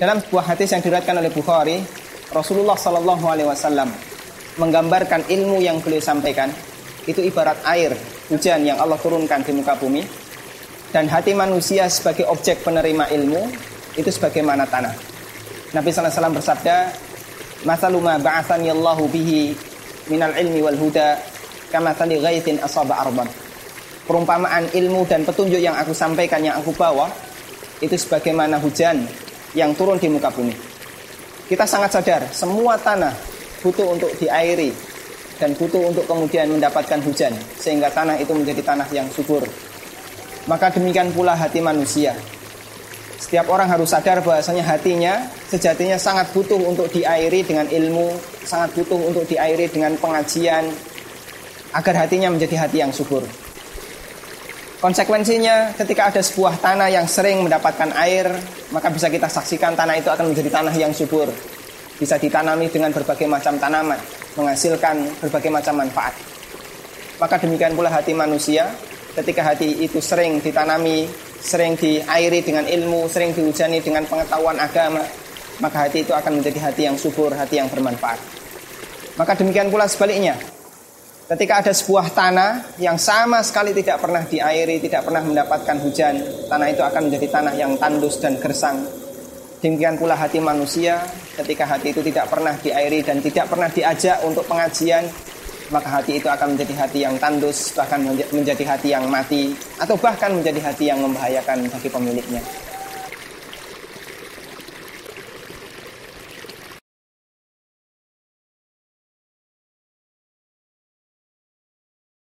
Dalam sebuah hadis yang diriwayatkan oleh Bukhari, Rasulullah Shallallahu Alaihi Wasallam menggambarkan ilmu yang beliau sampaikan itu ibarat air hujan yang Allah turunkan di muka bumi dan hati manusia sebagai objek penerima ilmu itu sebagaimana tanah. Nabi Wasallam bersabda, "Masaluma ba'athani Allahu bihi minal ilmi wal huda kama tali ghaithin asaba arban." Perumpamaan ilmu dan petunjuk yang aku sampaikan yang aku bawa itu sebagaimana hujan yang turun di muka bumi. Kita sangat sadar semua tanah butuh untuk diairi dan butuh untuk kemudian mendapatkan hujan sehingga tanah itu menjadi tanah yang subur. Maka demikian pula hati manusia. Setiap orang harus sadar bahwasanya hatinya sejatinya sangat butuh untuk diairi dengan ilmu, sangat butuh untuk diairi dengan pengajian agar hatinya menjadi hati yang subur. Konsekuensinya ketika ada sebuah tanah yang sering mendapatkan air, maka bisa kita saksikan tanah itu akan menjadi tanah yang subur. Bisa ditanami dengan berbagai macam tanaman, menghasilkan berbagai macam manfaat. Maka demikian pula hati manusia, ketika hati itu sering ditanami, sering diairi dengan ilmu, sering dihujani dengan pengetahuan agama, maka hati itu akan menjadi hati yang subur, hati yang bermanfaat. Maka demikian pula sebaliknya, Ketika ada sebuah tanah yang sama sekali tidak pernah diairi, tidak pernah mendapatkan hujan, tanah itu akan menjadi tanah yang tandus dan gersang. Demikian pula hati manusia, ketika hati itu tidak pernah diairi dan tidak pernah diajak untuk pengajian, maka hati itu akan menjadi hati yang tandus, bahkan menjadi hati yang mati, atau bahkan menjadi hati yang membahayakan bagi pemiliknya.